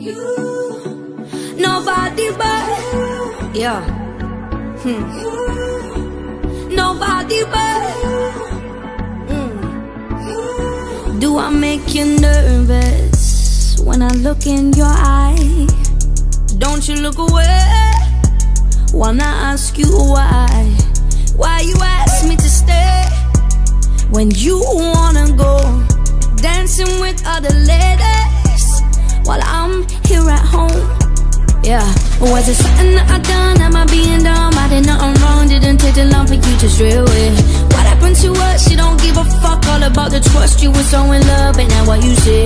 You, nobody but you. Yeah. Hmm. You, nobody but mm. Do I make you nervous when I look in your eye? Don't you look away Wanna ask you why? Why you ask me to stay when you wanna go dancing with other ladies while I here at home? Yeah, was it something that I done? Am I being dumb? I did nothing wrong, didn't take too long for you to stray away. What happened to us? You don't give a fuck all about the trust. You were so in love, ain't that what you say?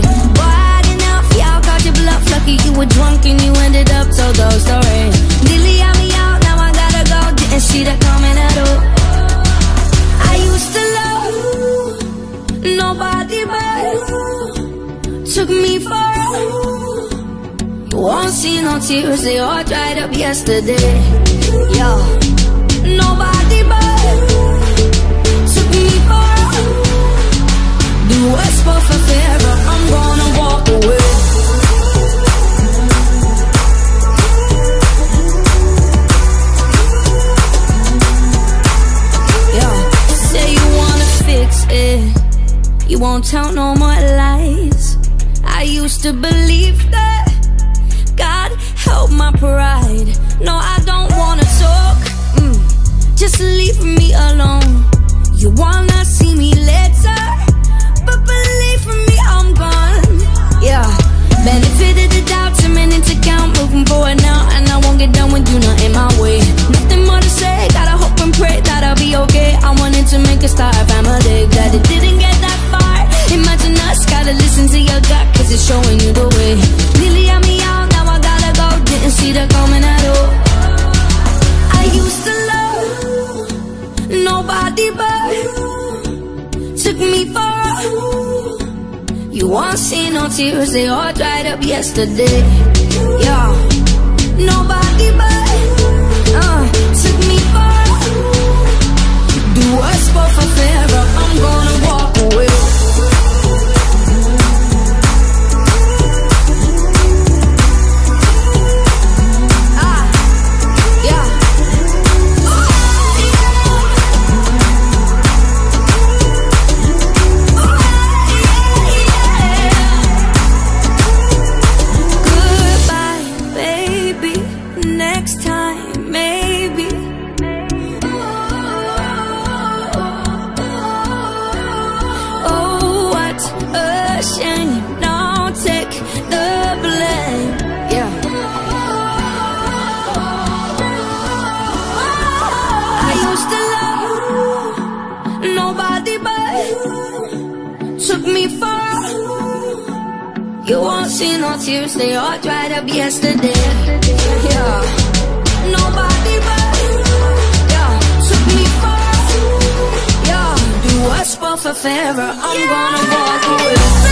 Know if y'all caught your bluff. Lucky you were drunk and you ended up so those story. Nearly had me out, now I gotta go. Didn't see that coming at all. I used to love nobody but you. took me for a won't see no tears, they all dried up yesterday. Yo, nobody but took me for Do what's for forever, I'm gonna walk away. Yeah, say you wanna fix it. You won't tell no more lies. I used to believe that God help my pride. No, I don't wanna talk. Mm, just leave me alone. You wanna see me You won't see no tears, they all dried up yesterday. Yeah, nobody but You won't see no tears, they all dried up yesterday. Yeah. Nobody but yeah, took me for a yeah. Do what's for forever, I'm gonna walk away.